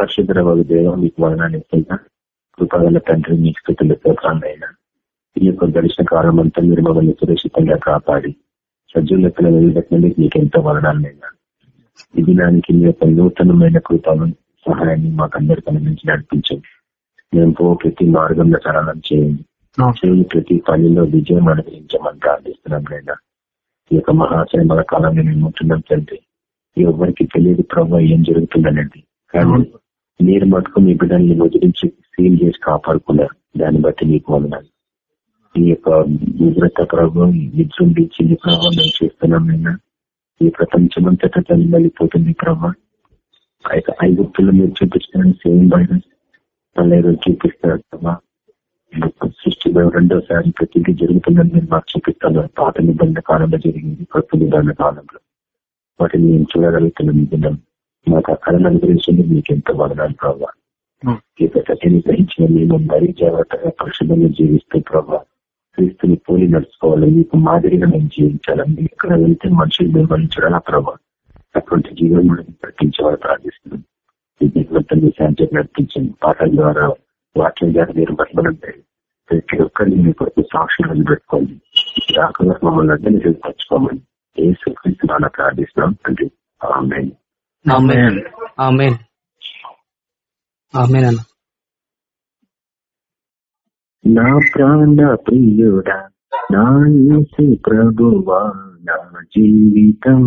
పరిశుద్ధ దేవం మీకు వదనాన్ని కృపగల తండ్రి మీ స్థితులు అయినా ఈ యొక్క గడిచిన కాలం అంతా మీరు మమ్మల్ని సురక్షితంగా కాపాడి సజ్జులెక్కల వెళ్ళబెట్టినందుకు మీకు ఎంతో వదనాలైనా ఈ దినానికి మీ యొక్క నూతనమైన కృపను సహాయాన్ని మాకు అందరికీ నుంచి నడిపించండి. మేము పో ప్రతి మార్గంలో సరళం చేయండి. చేయని ప్రతి పనిలో విజయం అనుగ్రహించమని ప్రార్థిస్తున్నాం లేదా ఈ యొక్క మహాశయ కాలంలో మేము ఉంటున్నాం తండ్రి. ఎవరికి తెలియదు ప్రభావ ఏం జరుగుతుందనండి కానీ మీరు మటుకు మీ బిడ్డల్ని ముద్రించి సీల్ చేసి కాపాడుకున్నారు. దాన్ని బట్టి మీకు వందనాలు. ఈ యొక్క ఉగ్రత ప్రభావం విజృంభించింది ప్రభావం మేము చేస్తున్నాం నిన్న ఈ ప్రపంచమంతటా తల్లి వెళ్ళిపోతుంది ప్రభావ ఆ యొక్క ఐగుప్తులు మీరు చూపిస్తున్నాను సేమ్ బయట మళ్ళీ చూపిస్తారు ప్రభా. సృష్టి రెండోసారి ప్రతిదీ జరుగుతుందని మీరు మాకు చూపిస్తాను పాత నిబంధన కాలంలో జరిగింది కొత్త నిబంధన కాలంలో. వాటిని మేము చూడగలుగుతున్నాం నిజం మాకు ఆ కళను అనుగ్రహించింది మీకు ఎంత వదనాలు ప్రభావ ఈ గ్రహించిన మేము మరీ జాగ్రత్తగా పరిశుభ్రంగా జీవిస్తూ ప్రభావ క్రీస్తుని పోలి నడుచుకోవాలి. మీకు మాదిరిగా మేము జీవించాలని ఎక్కడ వెళ్తే మనుషులు మిమ్మల్ని చూడాలా ప్రభావ అటువంటి జీవనం ప్రకటించేవారు ప్రార్థిస్తున్నాం. శాంతి నడిపించండి. పాటల ద్వారా వాక్యం ద్వారా మీరు బతమనంటే ప్రతి ఒక్కరిని మీ కొరకు సాక్షులు పెట్టుకోండి రాకుండా మమ్మల్ని అడ్డని తెచ్చుకోమని ఏ సుఖిస్తున్నా ప్రార్థిస్తున్నాం. అంటే నా ప్రాణ ప్రియుడా నా ప్రభువా నా జీవితం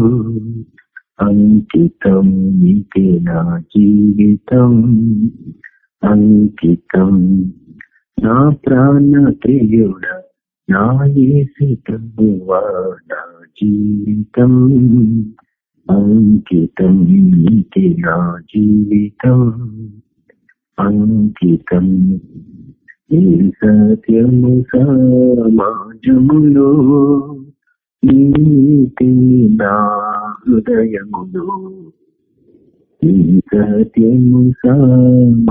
అంకితం నీకే నా జీవితం అంకితం. నా ప్రాణ ప్రియుడ నా ప్రభువా నా జీవితం అంకితం నీకే నా జీవితం. అంకితం ఈ సత్యము సమాజములో నీతి నా హృదయములో. ఈ సత్యము సమాజములో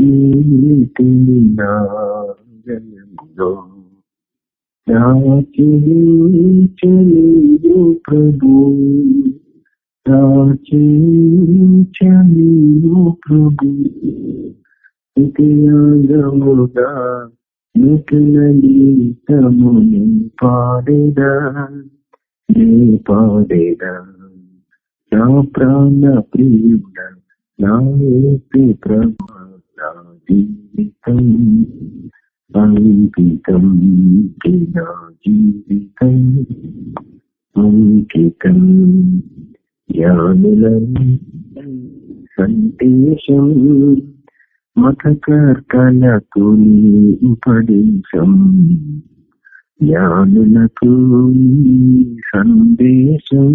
నీతి నా హృదయములో. రాచు ప్రభు రాచు ప్రభు ఇతియాగముగా నూతన గీతముని పాడేదా నీ పాడేదా నా ప్రాణ ప్రియుడ నా ప్రభు నా జీవితం అంకితం నా జీవితం అంకితం జ్ఞానులం సందేశం మతకర్తలకు ఉపదేశం జ్ఞానులకు సందేశం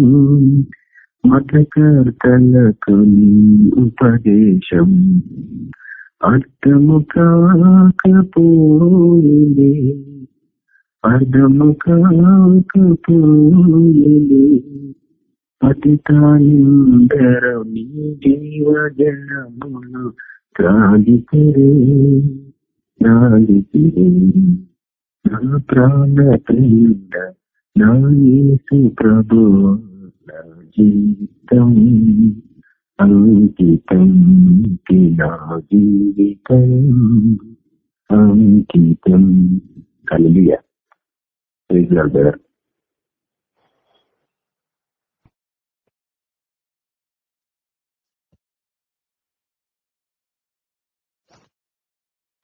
మతకర్తలకు ఉపదేశం అర్థము కాకపోయింది అర్థము కాకపోయింది పతితానిందరు నీ జీవ జనములు త్రాగితిరే నా ప్రాణ ప్రియుడ నా యేసు ప్రభు నా జీవితం. అంకితం నా జీవితం. అంకితం. కలియా బ్రదర్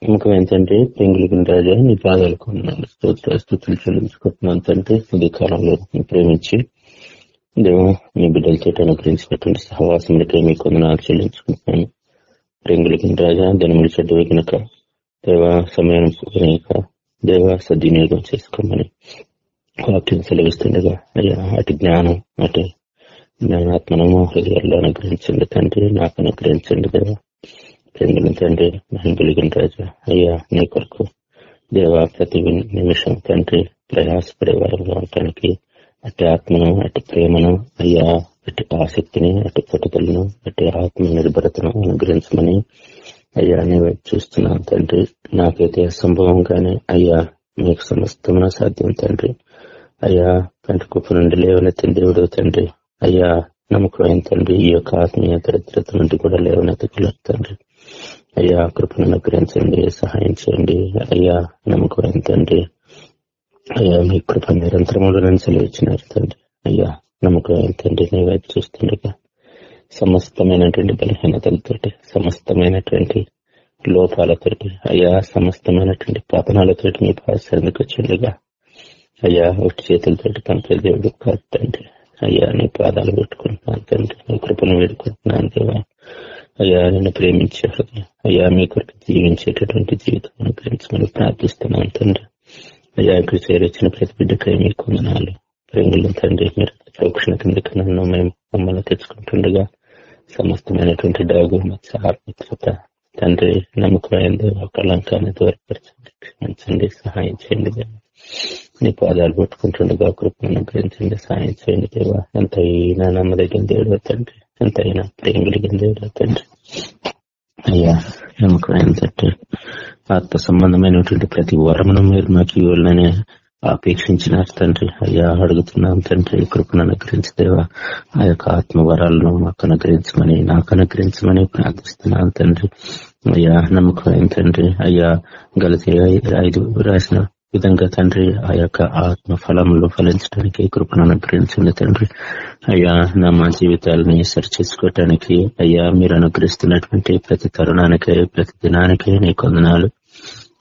నమ్మకం ఏంటంటే పెంగులిగిన రాజా నీ పాదాలు కొన్నాను స్తోత్ర స్థుతులు చెల్లించుకుంటున్నాను తండ్రి ఇది కాలంలో ప్రేమించి దేవ మీ బిడ్డల చేత అనుగ్రహించినటువంటి సహవాసములకే మీ కొందనాలు చెల్లించుకుంటున్నాను. పెంగులిగిన రాజా ధనములు చెడ్డ వేగినక దేవ సమయం దేవ సద్వినియోగం చేసుకోమని వాక్యం సెలవిస్తుండగా అయ్యా అటు జ్ఞానం అటు జ్ఞానాత్మనము హృదయాల్లో అనుగ్రహించండి తండ్రి నాకు అనుగ్రహించండి దేవ. ప్రేమిల తండ్రి మహిళగిన రాజా అయ్యా నీ కొరకు దేవా ప్రతి నిమిషం తండ్రి ప్రయాసపడే వారంగా ఉండటానికి అటు ఆత్మను అటు ప్రేమను అయ్యా అటు ఆసక్తిని అటు పట్టుదలను అటు ఆత్మ నిర్భరతను అనుగ్రహించమని అయ్యా నేను చూస్తున్నాను తండ్రి. నాకైతే అసంభవంగానే అయ్యా మీకు సమస్తమైన సాధ్యం తండ్రి. అయ్యా తండ్రి కుప్ప నుండి లేవనెత్తిన దేవుడు తండ్రి. అయ్యా నమ్మకమైన తండ్రి ఈ యొక్క ఆత్మీయ దరిద్రత నుండి కూడా లేవనెత్తగలరు తండ్రి. అయ్యా కృపను అనుగ్రహించండి సహాయం చేయండి. అయ్యా నమ్మకమైన తండ్రి. అయ్యా మీ కృప నిరంతరములు సెలవిచ్చినారు తండ్రి. అయ్యా నమ్మకమైన తండ్రి నీ వైపు చూస్తుండగా. సమస్తమైనటువంటి బలహీనతలతోటి సమస్తమైనటువంటి లోపాలతోటి అయ్యా సమస్తమైనటువంటి పతనాలతోటి మీ పాసరికి వచ్చిండగా అయ్యా ఒకటి చేతులతోటి పంపే దేవుడు కాదండి తండ్రి. అయ్యా నీ పాదాలు పెట్టుకుంటున్నాను తండ్రి. నీ కృపను వేడుకుంటున్నాను దేవా. అయ్యా నిన్ను ప్రేమించే హృదయం. అయ్యా మీ కొరకు జీవించేటటువంటి జీవితం అనుగ్రహించమని ప్రార్థిస్తున్నాను తండ్రి. అయ్యా ఇక్కడ చేరొచ్చిన ప్రతి బిడ్డకై మీ కొందనాలు ప్రేంగులు తండ్రి మీరు ప్రోక్షణ కిందకి నన్ను మేము మమ్మల్ని తెచ్చుకుంటుండగా సమస్తమైనటువంటి డాగు మత్స ఆత్మత్వత తండ్రి నమ్మకమైన కళంకాన్ని దూరపరచండి క్షమించండి సహాయం చేయండి నీ పాదాలు పట్టుకుంటుండగా కృపను గ్రహించండి సహాయం చేయండి దేవా ఎంతైనా నమ్మదగిన దేవుడు తండ్రి ఎంతైనా ప్రేమ కలిగిన దేవుడు తండ్రి అయ్యా నమ్మకం తండ్రి ఆత్మ సంబంధమైనటువంటి ప్రతి వరమును మీరు మాకు ఇవ్వాలని అపేక్షించిన తండ్రి. అయ్యా అడుగుతున్నాం తండ్రి కృపను అనుగ్రహించదేవా ఆ యొక్క ఆత్మ వరాలను మాకు అనుగ్రహించమని నాకు అనుగ్రహించమని ప్రార్థిస్తున్నాను తండ్రి. అయ్యా నమ్మకమైన తండ్రి. అయ్యా గలతి ఐదు రాసిన విధంగా తండ్రి ఆ యొక్క ఆత్మ ఫలంలో ఫలించడానికి కృపను అనుగ్రహించండి తండ్రి. అయ్యా నా మా జీవితాలని సరిచేసుకోవటానికి అయ్యా మీరు అనుగ్రహిస్తున్నటువంటి ప్రతి తరుణానికే ప్రతి దినానికే నీ కొందనాలు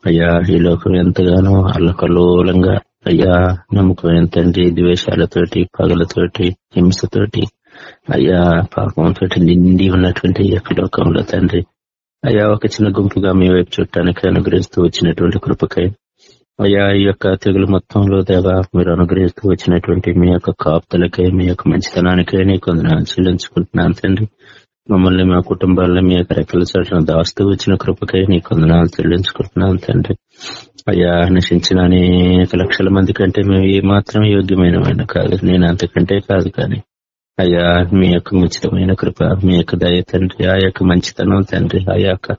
అయ్యా ఈ లోకం ఎంతగానో అల్లకలోలంగా అయ్యా నమ్మకం తండ్రి ద్వేషాలతోటి పగలతోటి హింసతోటి. అయ్యా పాపంతో నిండి ఉన్నటువంటి యొక్క లోకంలో తండ్రి. అయ్యా ఒక చిన్న గుంపుగా మీ వైపు చుట్టానికి అనుగ్రహిస్తూ వచ్చినటువంటి కృపకై. అయ్యా ఈ యొక్క తెగులు మొత్తంలో దేవా మీరు అనుగ్రహిస్తూ వచ్చినటువంటి మీ యొక్క కాపుతలకై మీ యొక్క మంచితనానికై నీకు చెల్లించుకుంటున్నాను తండ్రి. మమ్మల్ని మా కుటుంబాల్లో మీ యొక్క రెక్కల చోట్ల దాస్తూ వచ్చిన కృపకై నీకు కొందనాలు చెల్లించుకుంటున్నాను తండ్రి. అయ్యా నశించిన అనేక లక్షల మంది కంటే మేము ఏ మాత్రం యోగ్యమైన కాదు. నేను అంతకంటే కాదు కానీ అయ్యా మీ యొక్క ఉచితమైన కృప మీ యొక్క దయ తండ్రి ఆ యొక్క మంచితనం తండ్రి ఆ యొక్క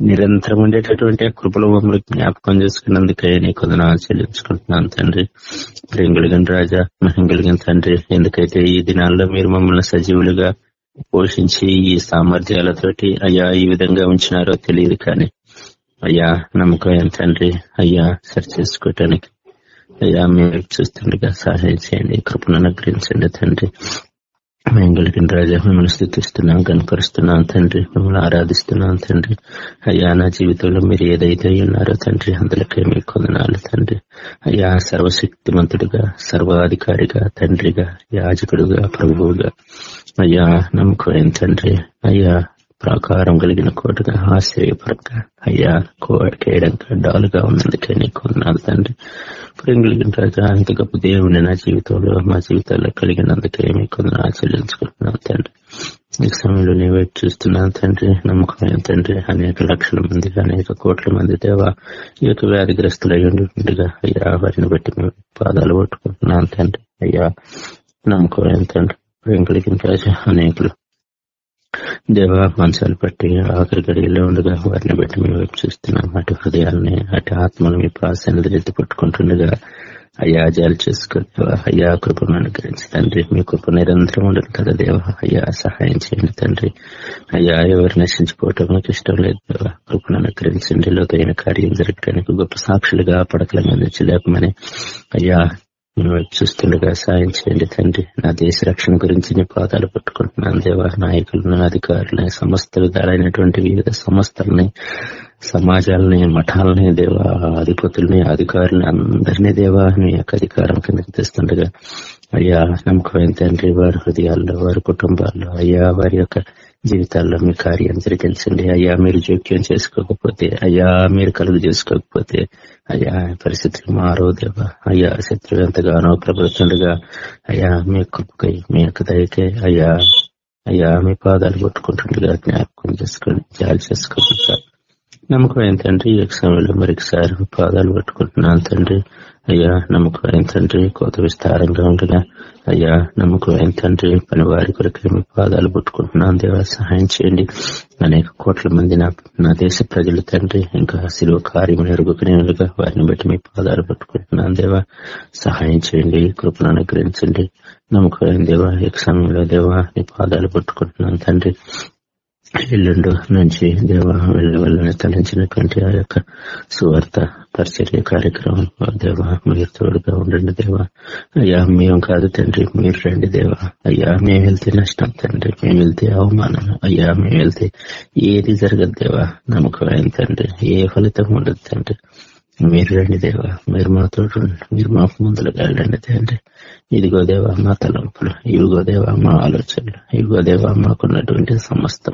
నిరంతరం ఉండేటటువంటి కృపలు మమ్మల్ని జ్ఞాపకం చేసుకున్నందుకే నీకు కొందరు చెల్లించుకుంటున్నాను తండ్రి. ప్రేమ కలిగిన రాజా మహిం కలిగిన తండ్రి ఎందుకైతే ఈ దినాల్లో మీరు మమ్మల్ని సజీవులుగా పోషించి ఈ సామర్థ్యాలతోటి అయ్యా ఈ విధంగా ఉంచినారో తెలియదు కానీ అయ్యా నమ్మకం తండ్రి అయ్యా సరి చేసుకోవటానికి అయ్యా మీరు చూస్తుండగా సహాయం చేయండి కృపను అనుగ్రహించండి తండ్రి. మేము కలిగిన రాజా మిమ్మల్ని స్థితిస్తున్నాం కనుకరుస్తున్నాం తండ్రి మిమ్మల్ని ఆరాధిస్తున్నాం తండ్రి. అయ్యా నా జీవితంలో మీరు ఏదైతే ఉన్నారో తండ్రి అందులకే మీ కొందనాలు తండ్రి. అయ్యా సర్వశక్తిమంతుడుగా సర్వాధికారిగా తండ్రిగా యాజకుడుగా ప్రభువుగా. అయ్యా నమ్మకం తండ్రి. అయ్యా ప్రాకారం కలిగిన కోటగా ఆశ్చర్యపరంగా అయ్యా కేడంగా డాలుగా ఉన్నందుకే నీకు ఉన్నాను తండ్రి. ప్రేమ కలిగిన రాజా ఇంత గొప్ప దేవుని నా జీవితంలో మా జీవితాల్లో కలిగినందుకే మీకు ఆచరించుకుంటున్నాను తండ్రి. ఈ సమయంలో నేను వైపు చూస్తున్నాను తండ్రి నమ్మకమైన తండ్రి? అనేక లక్షల మంది అనేక కోట్ల మంది దేవ ఈ యొక్క వ్యాధిగ్రస్తులై ఉండగా. అయ్యా వారిని బట్టి మేము పాదాలు పట్టుకుంటున్నాను తండ్రి. అయ్యా నమ్మకమైన తండ్రి? ప్రేమ కలిగిన రాజా అనేకులు దేవ మంచాలు పట్టి ఆఖరి గడిలో ఉండగా వారిని బట్టి మేము వైపు చూస్తున్నాం. అటు హృదయాలని అటు ఆత్మలు మీ ప్రాసన్నది ఎత్తి పట్టుకుంటుండగా అయ్యా జాలు చేసుకో అయ్యా కృపను అనుగ్రహించి తండ్రి మీ కృప నిరంతరం ఉండదు కదా దేవ. అయ్యా సహాయం చేయండి తండ్రి. అయ్యా ఎవరు నశించుకోవటం మీకు ఇష్టం లేదు దేవ. కృపను అనుగ్రహించండి. లోతైన కార్యం జరగడానికి గొప్ప సాక్షులుగా పడకల మంది లేకమని అయ్యా చూస్తుండగా సాయం చేయండి తండ్రి. నా దేశ రక్షణ గురించి నీ పాదాలు పట్టుకుంటున్నాను దేవా. నాయకులను అధికారులని సమస్త దాడైనటువంటి వివిధ సంస్థలని సమాజాలని మఠాలని దేవా అధిపతుల్ని అధికారులని అందరినీ దేవా నీ యొక్క అధికారం కిందకి తెస్తుండగా. అయ్యా నమ్మకమైన తండ్రి వారి హృదయాల్లో వారి కుటుంబాల్లో అయ్యా వారి యొక్క జీవితాల్లో మీ కార్యం జరిగించండి అయ్యా మీరు జోక్యం చేసుకోకపోతే అయ్యా మీరు కలుగు చేసుకోకపోతే అయ్యా పరిస్థితులు మారో అయ్యా శత్రువు ఎంతగానో ప్రభుత్వంగా అయ్యా మీ కృపకై మీ యొక్క దయకే అయ్యా అయ్యా మీ పాదాలు కొట్టుకుంటుండగా జ్ఞాపకం చేసుకోండి జాలి చేసుకోకుండా. నమ్మకం ఏంటంటే ఈ సమయంలో మరొకసారి పాదాలు పట్టుకుంటున్నాను తండ్రి. అయ్యా నమ్మకం తండ్రి? కోత విస్తారంగా ఉండగా అయ్యా నమ్మకం తండ్రి? పని వారి కొరకు మీ పాదాలు పుట్టుకుంటున్నాను. దేవా సహాయం చేయండి. అనేక కోట్ల మంది నా నా దేశ ప్రజలు తండ్రి. ఇంకా శిలువ కార్యం ఎరుగుకునేలుగా వారిని బట్టి మీ పాదాలు పట్టుకుంటున్నాను. దేవా సహాయం చేయండి. కృపను అనుగ్రహించండి. నమ్మకం దేవా? ఈ సమయంలో దేవా నీ పాదాలు పట్టుకుంటున్నాను తండ్రి. ఎల్లుండు నుంచి దేవ వెళ్ళవల్లని తలంచినటువంటి ఆ యొక్క సువార్త పరిచర్య కార్యక్రమం. దేవ మీరు తోడుగా ఉండండి దేవ. అయ్యా మేము కాదు తండ్రి మీరు రండి దేవ. అయ్యా మేము వెళ్తే నష్టం తండ్రి మేము వెళ్తే అవమానం. అయ్యా మేము వెళ్తే ఏది జరగదు దేవ. నమ్మకం తండ్రి ఏ ఫలితం ఉండదు తండ్రి. మీరు రండి దేవ. మీరు మాతో మీరు మాకు ముందులుగా వెళ్ళండి తండ్రి. ఇదిగో దేవా మా తలంపులు. ఇవిగో దేవా మా ఆలోచనలు. ఇవిగో దేవ మాకున్నటువంటి సమస్తం.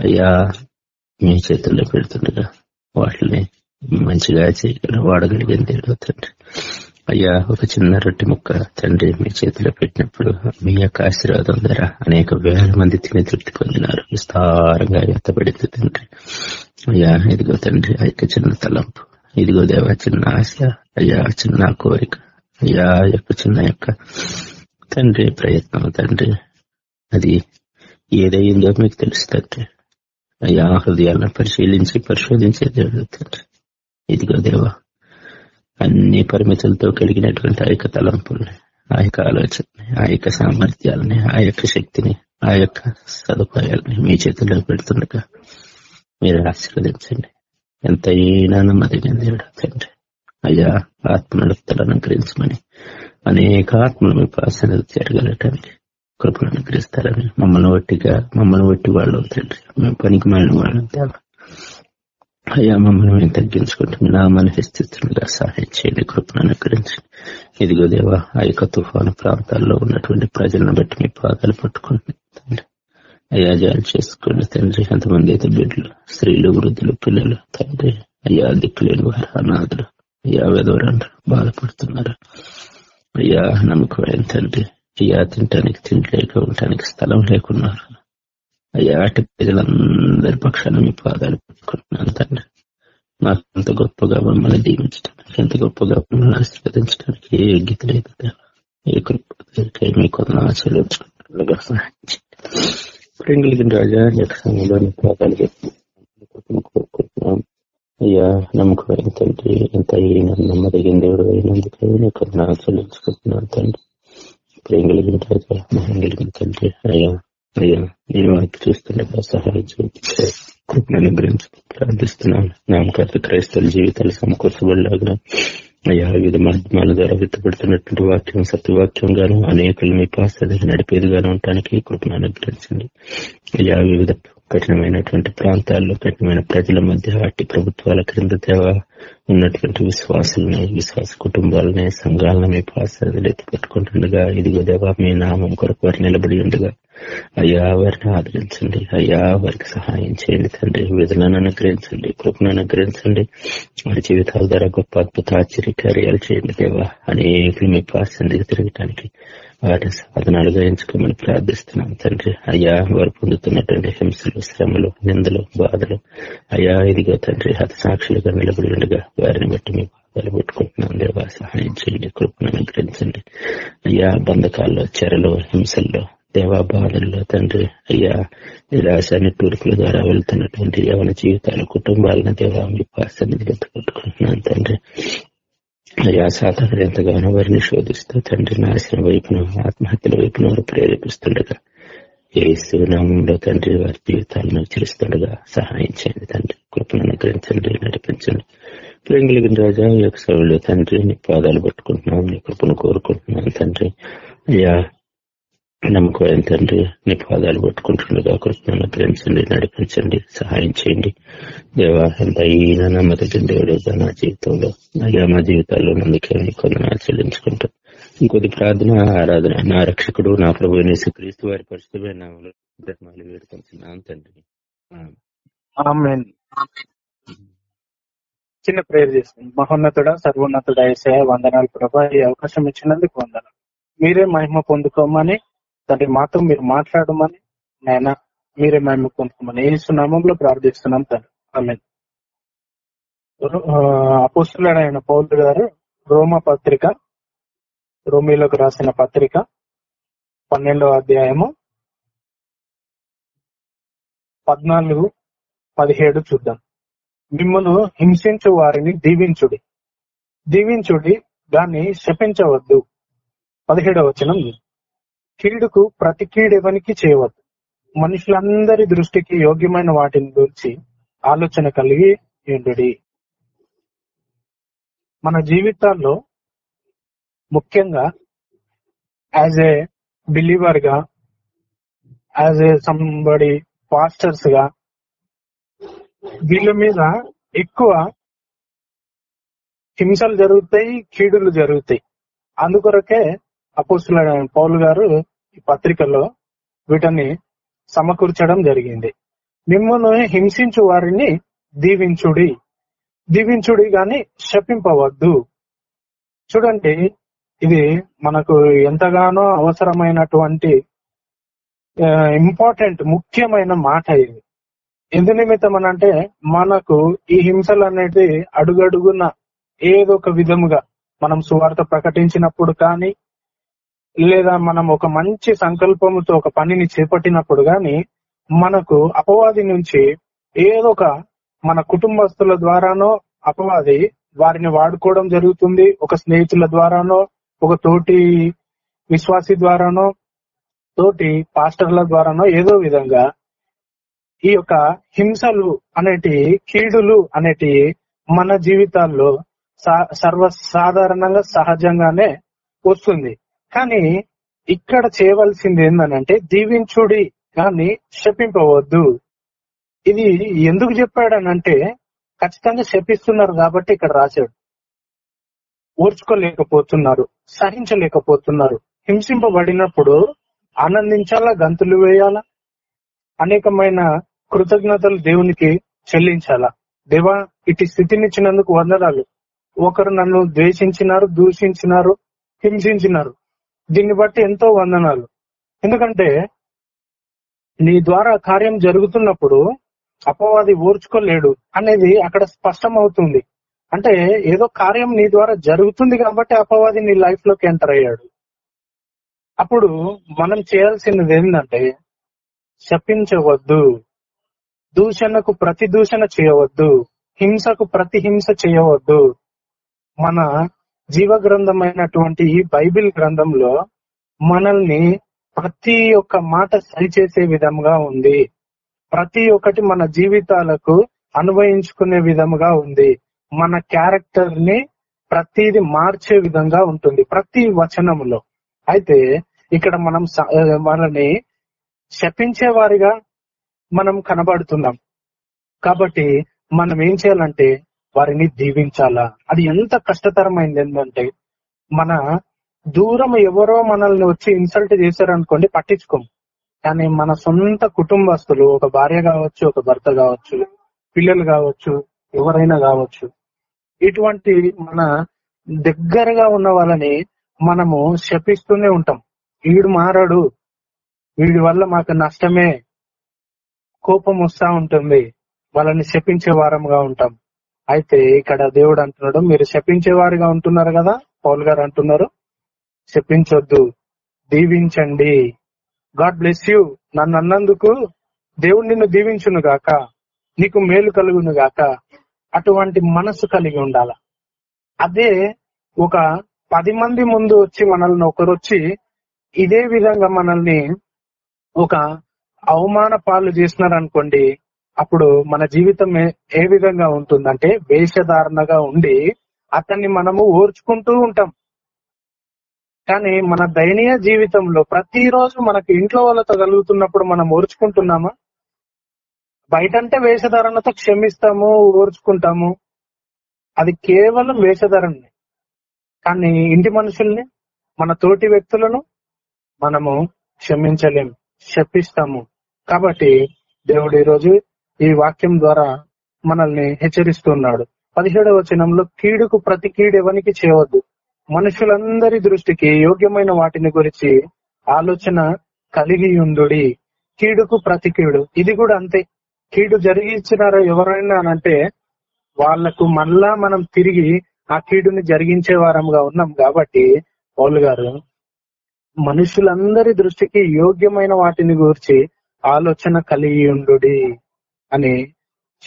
అయ్యా మీ చేతుల్లో పెడుతుండగా వాటిని మంచిగా చేయగల వాడగలిగింది తండ్రి. అయ్యా ఒక చిన్న రొట్టె ముక్క తండ్రి మీ చేతిలో పెట్టినప్పుడు మీ యొక్క ఆశీర్వాదం ద్వారా అనేక వేల మంది తిని తృప్తి పొందినారు. విస్తారంగా ఎత్తబడింది తండ్రి. అయ్యా ఇదిగో తండ్రి ఆ యొక్క చిన్న తలంపు. ఇదిగో దేవ చిన్న ఆశ. అయ్యా చిన్న కోరిక. అయ్యా యొక్క చిన్న యొక్క తండ్రి ప్రయత్నం తండ్రి. అది ఏదైందో మీకు తెలుసు తండ్రి. అయ్యా హృదయాలను పరిశీలించి పరిశోధించే జరుగుతుంది ఇదిగో దేవా అన్ని పరిమితులతో కలిగినటువంటి ఆ యొక్క తలంపుల్ని ఆ యొక్క ఆలోచనని ఆ యొక్క సామర్థ్యాలని ఆ యొక్క శక్తిని ఆ యొక్క సదుపాయాలని మీ చేతుల్లో పెడుతుండగా మీరు ఆశీర్వదించండి. ఎంత అయినా నమ్మదగిన దేవుడు తండ్రి అయ్యా ఆత్మ నడుపుతలను అనుగ్రహించమని అనేక ఆత్మలు మీ పాసన చేరగలటానికి కృపను అనుగ్రహిస్తారని మమ్మల్ని వట్టిగా మమ్మల్ని వట్టి వాళ్ళు తండ్రి. మేము పనికి మాలిన వాళ్ళు. దేవా అయ్యా మమ్మల్ని మేము తగ్గించుకుంటాం నా నామాన్ని సహాయం చేయండి కృపను అనుగ్రహించండి. ఇదిగో దేవా ఆ యొక్క తుఫాను ప్రాంతాల్లో ఉన్నటువంటి ప్రజలను బట్టి మీ పాదాలు పట్టుకుంటుంది అయ్యా జాలు చేసుకోండి తండ్రి. ఎంతమంది అయితే బిడ్డలు స్త్రీలు వృద్ధులు పిల్లలు తండ్రి. అయ్యా దిక్కులేని వారు అనాథులు. అయ్యా వెదవరంటారు బాధపడుతున్నారు. అయ్యా నమ్మకం తండ్రి. అయ్యా తినటానికి తిండి ఉండటానికి స్థలం లేకున్నారు అయ్యా అటు ప్రజలందరి పక్షాన మీ పాదాలు పెట్టుకుంటున్నాను తండ్రి. నాకు ఎంత గొప్పగా మమ్మల్ని దీవించడానికి ఎంత గొప్పగా మమ్మల్ని ఆశీర్వదించడానికి ఏ యోగ్యత లేదు ఏ కృప మీ కొంత ఆశీర్వదించుకుంటున్నాగా ప్రింగులకి రాజా యొక్క సమయంలో నీ పాదాలు పెట్టుకుంటున్నాను కోరుకుంటున్నాం. అయ్యా నమ్మకం తండ్రి ఎంత అయినా నమ్మదగిన దేవుడు అయినందుకు నీకు నా చెల్లించుకుంటున్నాను తండ్రి. ప్రేమ కలిగిన రాజా మహం కలిగిన తండ్రి అయ్యా అయ్యా నేను వారికి చూస్తుండగా సహాయం చేయించే గురించి ప్రార్థిస్తున్నాను నామకర్త క్రైస్తవుల జీవితాలు సమకూర్చబడిలాగా అయ్యా వివిధ మాధ్యమాల ద్వారా విత్తపడుతున్నటువంటి వాక్యం సత్యవాక్యం గాను అనేకులు మీ పాస్ నడిపేది గాను ఉండటానికి కృపను అనుగ్రహించండి అయ్యా వివిధ కఠినమైనటువంటి ప్రాంతాల్లో కఠినమైన ప్రజల మధ్య అట్టి ప్రభుత్వాల క్రింద దేవ ఉన్నటువంటి విశ్వాసులని విశ్వాస కుటుంబాలని సంఘాలను మీ పాసలు ఎత్తి పెట్టుకుంటుండగా ఇదిగో దేవా మీ నామం కొరకు వారు నిలబడి ఉండగా అయ్యా వారిని ఆదరించండి? అయ్యా వారికి సహాయం చేయండి తండ్రి. విధులను అనుగ్రహించండి కృపను అనుగ్రహించండి. వారి జీవితాల ద్వారా గొప్ప అద్భుత ఆశ్చర్య కార్యాలు చేయండి దేవా. అనేకులు మీ పాసందికి తిరగటానికి వారిని సాధనాలుగా ఎంచుకోమని ప్రార్థిస్తున్నాం తండ్రి. అయ్యా వారు పొందుతున్నటువంటి హింసలు శ్రమలు నిందలు బాధలు అయ్యా ఇదిగో తండ్రి హత సాక్షులుగా నిలబడి ఉండగా వారిని బట్టి మీ బాధలు పెట్టుకుంటున్నాం దేవా. సహాయం చేయండి కృపను అనుగ్రహించండి. అయ్యా బంధకాల్లో చెరలో హింసల్లో దేవా బాధల్లో తండ్రి అయ్యా నిరాశ నిట్టూర్పుల ద్వారా వెళ్తున్నటువంటి యవన జీవితాలు కుటుంబాలను దేవా మీ పెట్టుకుంటున్నాను తండ్రి. అయ్యా సాధారణ ఎంతగానో వారిని శోధిస్తూ తండ్రి నాశనం వైపును ఆత్మహత్యల వైపున వారు ప్రేరేపిస్తుండగా ఏ శివనామంలో తండ్రి వారి జీవితాలను చేస్తుండగా సహాయం చేయండి తండ్రి. కృపను అనుగ్రహించండి నడిపించండి. ప్రేంగిలిగిన రాజా ఈ యొక్క సభలో తండ్రి నీ పాదాలు పట్టుకుంటున్నాం నీ కృపను కోరుకుంటున్నాను తండ్రి. అయ్యా నమ్మకం తండ్రి నీ పాదాలు పట్టుకుంటుండగా కృష్ణ ప్రేమించండి నడిపించండి సహాయం చేయండి. దేవా ఎంత అయినా నమ్మదగిన దేవుడుగా నా జీవితంలో. అయ్యా మా జీవితాల్లో నందుకే కొందరు చెల్లించుకుంటాం ఇంకొద్ది ప్రార్థన ఆరాధన. నా రక్షకుడు నా ప్రభు క్రీస్తు వారి పరిస్థితి ధర్మాలు వేడుకుంటున్నాను తండ్రి. చిన్న ప్రేయర్ చేస్తాం మహోన్నతుడ సర్వోన్నతుడ ఏసయ వందనాలు ప్రభా. ఈ అవకాశం ఇచ్చినందుకు వందనాలు. మీరే మహిమ పొందుకోమని తండ్రి మాతో మీరు మాట్లాడమని నాయన మీరే మేము పొందుకోమని ఏ సునామంలో ప్రార్థిస్తున్నాం తండ్రి. ఆమె అపోస్తులైన పౌరులు గారు రోమ పత్రిక రోమిలోకి రాసిన పత్రిక పన్నెండవ అధ్యాయము పద్నాలుగు పదిహేడు చూద్దాం. మిమ్మల్ని హింసించు వారిని దీవించుడి. దీవించుడి దాన్ని శపించవద్దు. పదిహేడవ వచనం కీడుకు ప్రతి కీడు ఎవరికి చేయవద్దు. మనుషులందరి దృష్టికి యోగ్యమైన వాటిని గురించి ఆలోచన కలిగి ఉండుడి. మన జీవితాల్లో ముఖ్యంగా యాజ్ ఏ బిలీవర్గా యాజ్ ఏ సంబడి పాస్టర్స్గా వీళ్ళ మీద ఎక్కువ హింసలు జరుగుతాయి కీడులు జరుగుతాయి. అందుకొరకే అపోస్తుల పౌలు గారు ఈ పత్రికలో వీటిని సమకూర్చడం జరిగింది. మిమ్మల్ని హింసించు వారిని దీవించుడి. దీవించుడి గాని శపింపవద్దు. చూడండి ఇది మనకు ఎంతగానో అవసరమైనటువంటి ఇంపార్టెంట్ ముఖ్యమైన మాట ఇది. ఎందు నిమిత్తం అని అంటే మనకు ఈ హింసలు అనేది అడుగడుగున ఏదో ఒక విధముగా మనం సువార్త ప్రకటించినప్పుడు కానీ లేదా మనం ఒక మంచి సంకల్పంతో ఒక పనిని చేపట్టినప్పుడు గాని మనకు అపవాది నుంచి ఏదో ఒక మన కుటుంబస్తుల ద్వారానో అపవాది వారిని వాడుకోవడం జరుగుతుంది. ఒక స్నేహితుల ద్వారానో ఒక తోటి విశ్వాసి ద్వారానో తోటి పాస్టర్ల ద్వారానో ఏదో విధంగా ఈ యొక్క హింసలు అనేటి కీడులు అనేటి మన జీవితాల్లో సర్వసాధారణంగా సహజంగానే వస్తుంది. కానీ ఇక్కడ చేయవలసింది ఏందనంటే దీవించుడి కానీ శపింపవద్దు. ఇది ఎందుకు చెప్పాడనంటే ఖచ్చితంగా శపిస్తున్నారు కాబట్టి ఇక్కడ రాశాడు. ఓర్చుకోలేకపోతున్నారు సహించలేకపోతున్నారు హింసింపబడినప్పుడు ఆనందించాలా గంతులు వేయాలా అనేకమైన కృతజ్ఞతలు దేవునికి చెల్లించాలా? దేవా ఇటు స్థితినిచ్చినందుకు వందనాలు. ఒకరు నన్ను ద్వేషించినారు దూషించినారు హింసించినారు. దీన్ని బట్టి ఎంతో వందనాలు. ఎందుకంటే నీ ద్వారా కార్యం జరుగుతున్నప్పుడు అపవాది ఓర్చుకోలేడు అనేది అక్కడ స్పష్టమవుతుంది. అంటే ఏదో కార్యం నీ ద్వారా జరుగుతుంది కాబట్టి అపవాది నీ లైఫ్లోకి ఎంటర్ అయ్యాడు. అప్పుడు మనం చేయాల్సినది ఏంటంటే శపించవద్దు. దూషణకు ప్రతి దూషణ చేయవద్దు. హింసకు ప్రతి హింస చేయవద్దు. మన జీవ గ్రంథమైనటువంటి ఈ బైబిల్ గ్రంథంలో మనల్ని ప్రతి ఒక్క మాట సరిచేసే విధంగా ఉంది. ప్రతి ఒక్కటి మన జీవితాలకు అనుభవించుకునే విధముగా ఉంది. మన క్యారెక్టర్ని ప్రతిది మార్చే విధంగా ఉంటుంది ప్రతి వచనములో. అయితే ఇక్కడ మనం మనల్ని శపించే వారిగా మనం కనబడుతున్నాం. కాబట్టి మనం ఏం చేయాలంటే వారిని దీవించాలా? అది ఎంత కష్టతరమైంది ఏంటంటే మన దూరం ఎవరో మనల్ని వచ్చి ఇన్సల్ట్ చేశారనుకోండి పట్టించుకోం. కానీ మన సొంత కుటుంబస్తులు ఒక భార్య కావచ్చు ఒక భర్త కావచ్చు పిల్లలు కావచ్చు ఎవరైనా కావచ్చు ఇటువంటి మన దగ్గరగా ఉన్న వాళ్ళని మనము శపిస్తూనే ఉంటాం. వీడు మారాడు వీడి వల్ల మాకు నష్టమే కోపం వస్తా ఉంటుంది వాళ్ళని శపించే వారంగా ఉంటాం. అయితే ఇక్కడ దేవుడు అంటున్నాడు మీరు శపించేవారుగా ఉంటున్నారు కదా? పౌల్ గారు అంటున్నారు. శపించొద్దు దీవించండి. God bless you. నన్ను అన్నందుకు దేవుడు నిన్ను దీవించును గాక. నీకు మేలు కలుగును గాక. అటువంటి మనసు కలిగి ఉండాల. అదే ఒక పది మంది ముందు వచ్చి మనల్ని ఒకరు వచ్చి ఇదే విధంగా మనల్ని ఒక అవమాన పాలు చేసినారనుకోండి అప్పుడు మన జీవితం ఏ విధంగా ఉంటుందంటే వేషధారణగా ఉండి అతన్ని మనము ఓర్చుకుంటూ ఉంటాం. కానీ మన దయనీయ జీవితంలో ప్రతిరోజు మనకి ఇంట్లో వాళ్ళతో కలుగుతున్నప్పుడు మనం ఓర్చుకుంటున్నామా? బయటంటే వేషధారణతో క్షమిస్తాము ఓర్చుకుంటాము. అది కేవలం వేషధారణని కానీ ఇంటి మనుషుల్ని మన తోటి వ్యక్తులను మనము క్షమించలేము శపిస్తాము. కాబట్టి దేవుడు ఈరోజు ఈ వాక్యం ద్వారా మనల్ని హెచ్చరిస్తున్నాడు. పదిహేడవ వచనంలో కీడుకు ప్రతి కీడు ఎవరికి చేయవద్దు. మనుషులందరి దృష్టికి యోగ్యమైన వాటిని గురించి ఆలోచన కలిగి ఉండుడి. కీడుకు ప్రతి కీడు ఇది కూడా అంతే. కీడు జరిగించినారో ఎవరైనా అంటే వాళ్ళకు మళ్ళా మనం తిరిగి ఆ కీడుని జరిగించే వారంగా ఉన్నాం కాబట్టి పౌలు గారు మనుషులందరి దృష్టికి యోగ్యమైన వాటిని గురించి ఆలోచన కలిగి ఉండు అని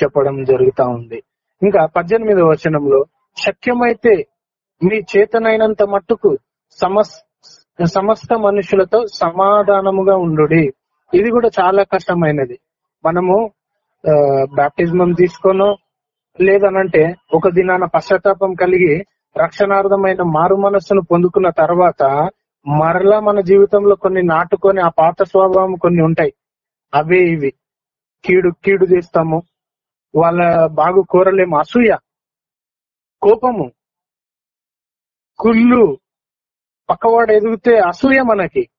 చెప్పడం జరుగుతా ఉంది. ఇంకా పద్దెనిమిది వచనంలో శక్యమైతే మీ చేతనైనంత మట్టుకు సమస్ సమస్త మనుషులతో సమాధానముగా ఉండు ఇది కూడా చాలా కష్టమైనది. మనము బాప్టిజం తీసుకోను లేదనంటే ఒక దినాన పశ్చాత్తాపం కలిగి రక్షణార్థమైన మారు మనస్సును పొందుకున్న తర్వాత మరలా మన జీవితంలో కొన్ని నాటుకొని ఆ పాత స్వభావం కొన్ని ఉంటాయి. అవే ఇవి. కీడు కీడు చేస్తాము. వాళ్ళ బాగు కోరలేము. అసూయ కోపము కుళ్ళు పక్కవాడు ఎదిగితే అసూయ మనకి.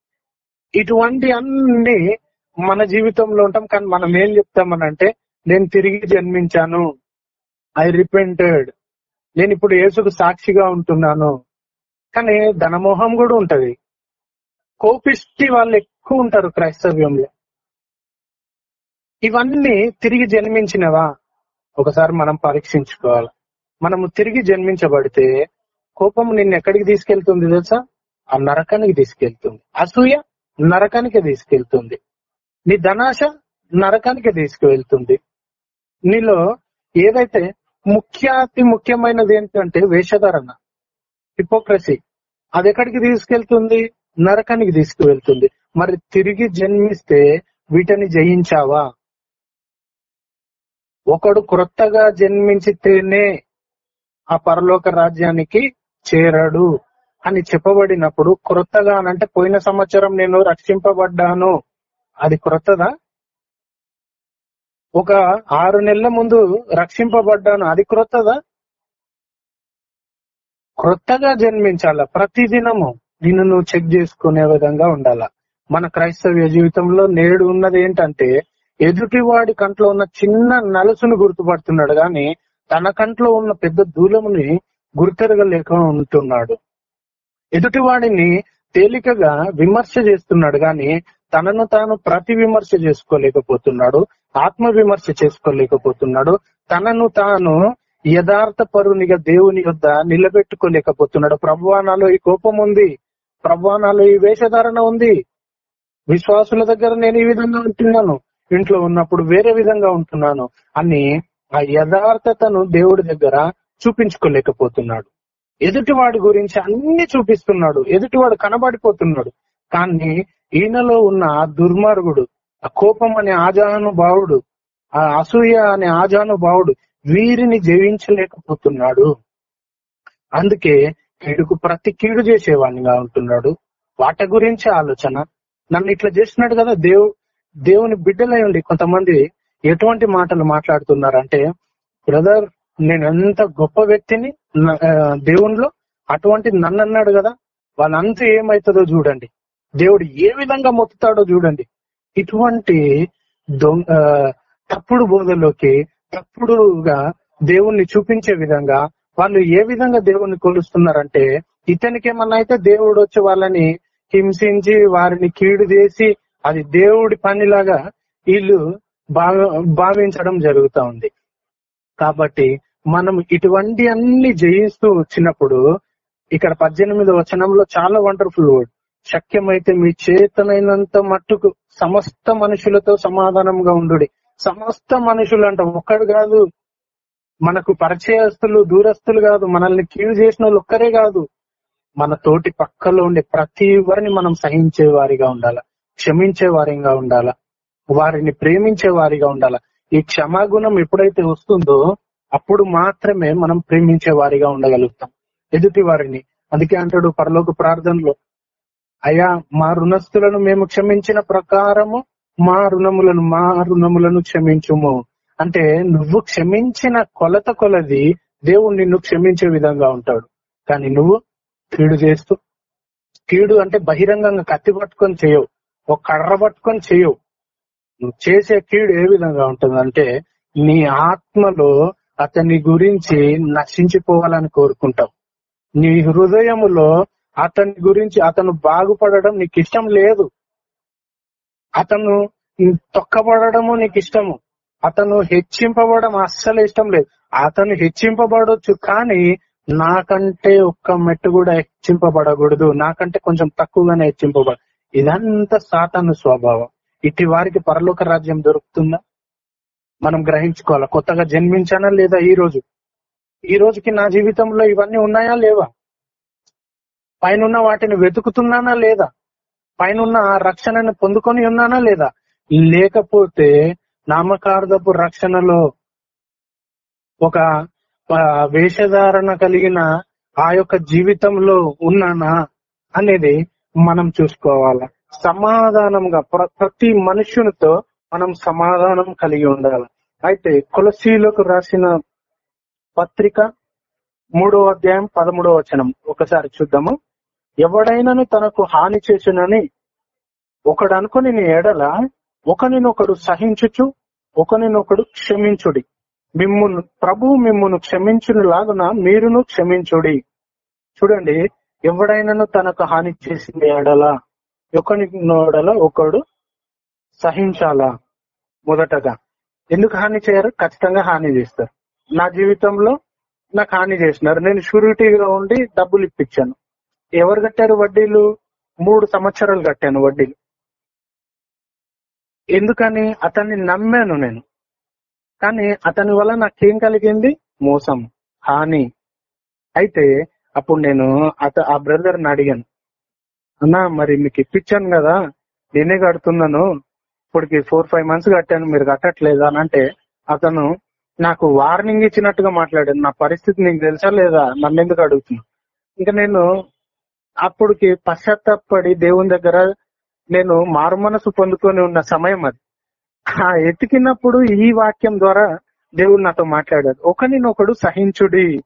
ఇటువంటి అన్ని మన జీవితంలో ఉంటాం. కానీ మనం ఏం చెప్తామనంటే నేను తిరిగి జన్మించాను. ఐ రిపెంటెడ్ నేను ఇప్పుడు యేసుకు సాక్షిగా ఉంటున్నాను. కానీ ధనమోహం కూడా ఉంటది. కోపిష్టి వాళ్ళు ఎక్కువ ఉంటారు క్రైస్తవ్యంలో. ఇవన్నీ తిరిగి జన్మించినవా? ఒకసారి మనం పరీక్షించుకోవాలి. మనము తిరిగి జన్మించబడితే కోపం నిన్ను ఎక్కడికి తీసుకెళ్తుంది తెలుసా? ఆ నరకానికి తీసుకెళ్తుంది. అసూయ నరకానికి తీసుకెళ్తుంది. నీ ధనాశ నరకానికి తీసుకువెళ్తుంది. నీలో ఏదైతే ముఖ్యాతి ముఖ్యమైనది ఏంటంటే వేషధారణ హిపోక్రసీ అది ఎక్కడికి తీసుకెళ్తుంది? నరకానికి తీసుకువెళ్తుంది. మరి తిరిగి జన్మిస్తే వీటిని జయించావా? ఒకడు క్రొత్తగా జన్మించితేనే ఆ పరలోక రాజ్యానికి చేరడు అని చెప్పబడినప్పుడు క్రొత్తగా అంటే పోయిన సంవత్సరం నేను రక్షింపబడ్డాను. అది క్రొత్తదా? ఒక ఆరు నెలల ముందు రక్షింపబడ్డాను. అది క్రొత్తదా? క్రొత్తగా జన్మించాల? ప్రతిదినము నిన్ను నువ్వు చెక్ చేసుకునే విధంగా ఉండాల? మన క్రైస్తవ్య జీవితంలో నేడు ఉన్నది ఏంటంటే ఎదుటివాడి కంట్లో ఉన్న చిన్న నలుసును గుర్తుపడుతున్నాడు గాని తన కంట్లో ఉన్న పెద్ద దూలముని గుర్తెరగలేక ఉంటున్నాడు. ఎదుటివాడిని తేలికగా విమర్శ చేస్తున్నాడు గాని తనను తాను ప్రతి విమర్శ చేసుకోలేకపోతున్నాడు ఆత్మ విమర్శ చేసుకోలేకపోతున్నాడు తనను తాను యథార్థ పరునిగా దేవుని యొద్ నిలబెట్టుకోలేకపోతున్నాడు. ప్రభువానాలో ఈ కోపం ఉంది. ప్రభువానాలో ఈ వేషధారణ ఉంది. విశ్వాసుల దగ్గర నేను ఈ విధంగా ఉంటున్నాను. ఇంట్లో ఉన్నప్పుడు వేరే విధంగా ఉంటున్నాను అని ఆ యథార్థతను దేవుడి దగ్గర చూపించుకోలేకపోతున్నాడు. ఎదుటివాడి గురించి అన్ని చూపిస్తున్నాడు. ఎదుటివాడు కనబడిపోతున్నాడు. కానీ ఈయనలో ఉన్న దుర్మార్గుడు ఆ కోపం అనే ఆజానుభావుడు ఆ అసూయ అనే ఆజానుభావుడు వీరిని జయించలేకపోతున్నాడు. అందుకే కీడుకు ప్రతి కీడు చేసేవాడినిగా ఉంటున్నాడు. వాటి గురించి ఆలోచన. నన్ను ఇట్లా చేస్తున్నాడు కదా దేవు దేవుని బిడ్డలై ఉండి కొంతమంది ఎటువంటి మాటలు మాట్లాడుతున్నారంటే బ్రదర్ నేను ఎంత గొప్ప వ్యక్తిని దేవునిలో అటువంటి నన్ను అన్నాడు కదా వాళ్ళంతా ఏమైతుందో చూడండి. దేవుడు ఏ విధంగా మొత్తుతాడో చూడండి. ఇటువంటి దొంగ తప్పుడు బోధలోకి తప్పుడుగా దేవుణ్ణి చూపించే విధంగా వాళ్ళు ఏ విధంగా దేవుణ్ణి కొలుస్తున్నారంటే ఇతనికి ఏమన్నా అయితే దేవుడు వచ్చి వాళ్ళని హింసించి వారిని కీడు చేసి అది దేవుడి పనిలాగా వీళ్ళు భావించడం జరుగుతా ఉంది. కాబట్టి మనం ఇటువంటి అన్ని జయిస్తూ వచ్చినప్పుడు ఇక్కడ పద్దెనిమిది వచనంలో చాలా వండర్ఫుల్ వర్డ్ శక్యమైతే మీ చేతనైనంత మట్టుకు సమస్త మనుషులతో సమాధానంగా ఉండు సమస్త మనుషులు అంట ఒక్కడు కాదు. మనకు పరిచయస్తులు దూరస్తులు కాదు. మనల్ని క్యూ చేసిన వాళ్ళు ఒక్కరే కాదు. మన తోటి పక్కలో ఉండే ప్రతి వారిని మనం సహించే వారిగా ఉండాలి. క్షమించే వారిగా ఉండాల? వారిని ప్రేమించే వారిగా ఉండాల? ఈ క్షమాగుణం ఎప్పుడైతే వస్తుందో అప్పుడు మాత్రమే మనం ప్రేమించే వారిగా ఉండగలుగుతాం. ఎదుటి వారిని. అందుకే అంటాడు పరలోక ప్రార్థనలో అయ్యా మా రుణస్థులను మేము క్షమించిన ప్రకారము మా రుణములను మా రుణములను క్షమించుము. అంటే నువ్వు క్షమించిన కొలత కొలది దేవుడు నిన్ను క్షమించే విధంగా ఉంటాడు. కానీ నువ్వు కీడు చేస్తూ కీడు అంటే బహిరంగంగా కత్తి పట్టుకొని చేయవు. ఒక కర్ర పట్టుకొని చేయవు నువ్వు చేసే కీడు ఏ విధంగా ఉంటుందంటే నీ ఆత్మలో అతని గురించి నశించిపోవాలని కోరుకుంటావు. నీ హృదయములో అతని గురించి అతను బాగుపడడం నీకు ఇష్టం లేదు. అతను తొక్కబడము నీకు ఇష్టము. అతను హెచ్చింపబడడం అస్సలు ఇష్టం లేదు. అతను హెచ్చింపబడొచ్చు కానీ నాకంటే ఒక్క మెట్టు కూడా హెచ్చింపబడకూడదు. నాకంటే కొంచెం తక్కువగానే హెచ్చింపబడ ఇదంతా సాతాను స్వభావం. ఇటు వారికి పరలోక రాజ్యం దొరుకుతుందా? మనం గ్రహించుకోవాలా? కొత్తగా జన్మించానా లేదా ఈ రోజు? ఈ రోజుకి నా జీవితంలో ఇవన్నీ ఉన్నాయా లేవా? పైన వాటిని వెతుకుతున్నానా లేదా? పైన ఆ రక్షణను పొందుకొని ఉన్నానా లేదా? లేకపోతే నామకార్థపు రక్షణలో ఒక వేషధారణ కలిగిన ఆ యొక్క జీవితంలో ఉన్నానా అనేది మనం చూసుకోవాలా. సమాధానంగా ప్ర- ప్రతి మనుషునితో మనం సమాధానం కలిగి ఉండాలి. అయితే కొలసీలకు రాసిన పత్రిక మూడో అధ్యాయం పదమూడో వచనం. ఒకసారి చూద్దాము. ఎవడైనాను తనకు హాని చేసినని ఒకడు అనుకుని నీ ఎడల ఒకనినొకడు సహించుచు ఒకనినొకడు క్షమించుడి. మిమ్మును ప్రభు మిమ్మును క్షమించునులాగున మీరును క్షమించుడి. చూడండి ఎవడైనాను తనకు హాని చేసింది ఎడల ఒకని నోడల ఒకడు సహించాలా? మొదటగా. ఎందుకు హాని చేయరు? ఖచ్చితంగా హాని చేస్తారు. నా జీవితంలో నాకు హాని చేసినారు. నేను షూరిటీగా ఉండి డబ్బులు ఇప్పించాను. ఎవరు కట్టారు వడ్డీలు? మూడు సంవత్సరాలు కట్టాను వడ్డీలు. ఎందుకని? అతన్ని నమ్మాను నేను. కానీ అతని వల్ల నాకేం కలిగింది? మోసం హాని. అయితే అప్పుడు నేను అత ఆ బ్రదర్ని అడిగాను. అన్నా మరి మీకు ఇప్పించాను కదా నేనే కడుతున్నాను. ఇప్పటికి ఫోర్ ఫైవ్ మంత్స్ కట్టాను మీరు కట్టట్లేదా? అని అంటే అతను నాకు వార్నింగ్ ఇచ్చినట్టుగా మాట్లాడాను నా పరిస్థితి నీకు తెలుసా లేదా? నన్ను ఎందుకు అడుగుతున్నా ఇంకా నేను అప్పటికి పశ్చాత్తాపడి దేవుని దగ్గర నేను మారు మనసు పొందుకొని ఉన్న సమయం అది. ఆ ఎతికినప్పుడు ఈ వాక్యం ద్వారా దేవుడు నాతో మాట్లాడాడు. ఒకరినొకడు సహించుడి.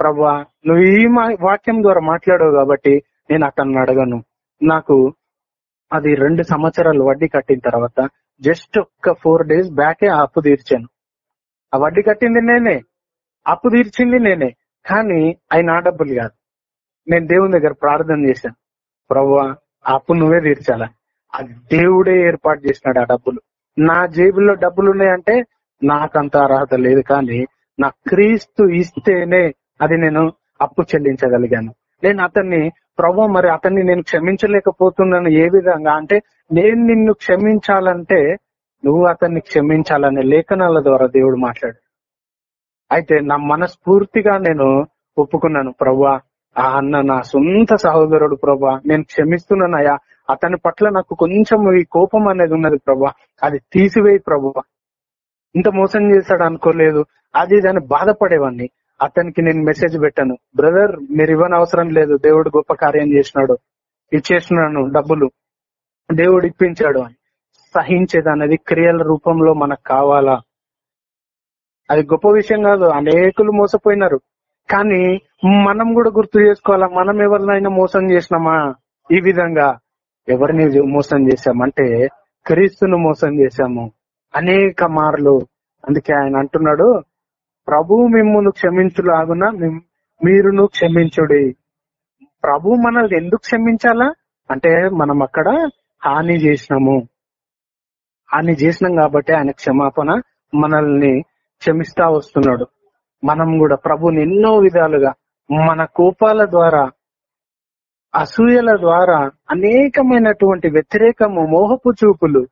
ప్రభా నువ్వు ఈ మా- వాక్యం ద్వారా మాట్లాడావు కాబట్టి నేను అతన్ని అడగను. నాకు అది రెండు సంవత్సరాలు వడ్డీ కట్టిన తర్వాత జస్ట్ ఒక్క ఫోర్ డేస్ బ్యాకే ఆ అప్పు తీర్చాను. ఆ వడ్డీ కట్టింది నేనే అప్పు తీర్చింది నేనే కానీ అవి నా డబ్బులు కాదు. నేను దేవుని దగ్గర ప్రార్థన చేశాను. ప్రభు ఆ అప్పు నువ్వే తీర్చాలా? అది దేవుడే ఏర్పాటు చేసినాడు ఆ డబ్బులు. నా జేబులో డబ్బులు ఉన్నాయంటే నాకంత అర్హత లేదు కానీ నా క్రీస్తు ఇస్తేనే అది నేను అప్పు చెల్లించగలిగాను. నేను అతన్ని ప్రభు మరి అతన్ని నేను క్షమించలేకపోతున్నాను ఏ విధంగా? అంటే నేను నిన్ను క్షమించాలంటే నువ్వు అతన్ని క్షమించాలనే లేఖనాల ద్వారా దేవుడు మాట్లాడు. అయితే నా మనస్ఫూర్తిగా నేను ఒప్పుకున్నాను ప్రభా ఆ అన్న నా సొంత సహోదరుడు ప్రభా నేను క్షమిస్తున్నానయ్యా అతని పట్ల నాకు కొంచెం ఈ కోపం అనేది ఉన్నది ప్రభా. అది తీసివేయి ప్రభు. ఇంత మోసం చేశాడు అనుకోలేదు. అది దాన్ని బాధపడేవాడిని. అతనికి నేను మెసేజ్ పెట్టాను. బ్రదర్ మీరు ఇవ్వని అవసరం లేదు. దేవుడు గొప్ప కార్యం చేసినాడు. ఇచ్చేసినాను డబ్బులు. దేవుడు ఇప్పించాడు అని. సహించేది అనేది క్రియల రూపంలో మనకు కావాలా? అది గొప్ప విషయం కాదు. అనేకులు మోసపోయినారు. కానీ మనం కూడా గుర్తు చేసుకోవాలా? మనం ఎవరినైనా మోసం చేసినామా? ఈ విధంగా ఎవరిని మోసం చేశామంటే క్రీస్తును మోసం చేశాము. అనేక మార్లు. అందుకే ఆయన అంటున్నాడు ప్రభు మిమ్మల్ని క్షమించులాగున మిమ్- మీరును క్షమించుడి. ప్రభు మనల్ని ఎందుకు క్షమించాలా? అంటే మనం అక్కడ హాని చేసినాము. హాని చేసినాం కాబట్టి ఆయన క్షమాపణ మనల్ని క్షమిస్తా వస్తున్నాడు. మనం కూడా ప్రభుని ఎన్నో విధాలుగా మన కోపాల ద్వారా అసూయల ద్వారా అనేకమైనటువంటి వ్యతిరేకము మోహపు చూపులు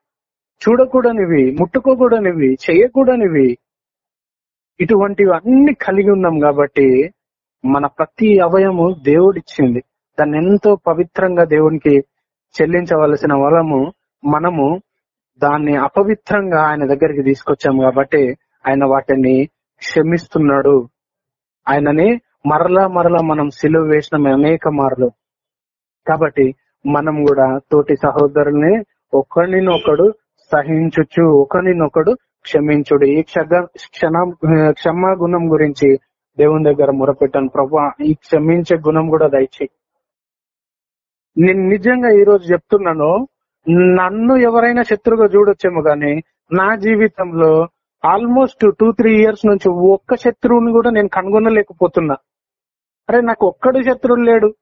చూడకూడనివి ముట్టుకోకూడనివి చేయకూడనివి ఇటువంటివి అన్ని కలిగి ఉన్నాం కాబట్టి మన ప్రతి అవయము దేవుడిచ్చింది. దాన్ని ఎంతో పవిత్రంగా దేవునికి చెల్లించవలసిన వలము మనము దాన్ని అపవిత్రంగా ఆయన దగ్గరికి తీసుకొచ్చాము కాబట్టి ఆయన వాటిని క్షమిస్తున్నాడు. ఆయనని మరలా మరలా మనం సిలువ వేసిన అనేక మార్లు. కాబట్టి మనం కూడా తోటి సహోదరుల్ని ఒకరినొకడు సహించుచు ఒకరినొకడు క్షమించుడు. ఈ క్షగ క్షణ క్షమా గుణం గురించి దేవుని దగ్గర మొరపెట్టాను. ప్రభా ఈ క్షమించే గుణం కూడా దయచేయి. నేను నిజంగా ఈ రోజు చెప్తున్నాను నన్ను ఎవరైనా శత్రుగా చూడొచ్చేమో గాని నా జీవితంలో ఆల్మోస్ట్ టూ త్రీ ఇయర్స్ నుంచి ఒక్క శత్రువుని కూడా నేను కనుగొనలేకపోతున్నా. అరే నాకు ఒక్కడు శత్రువు లేడు.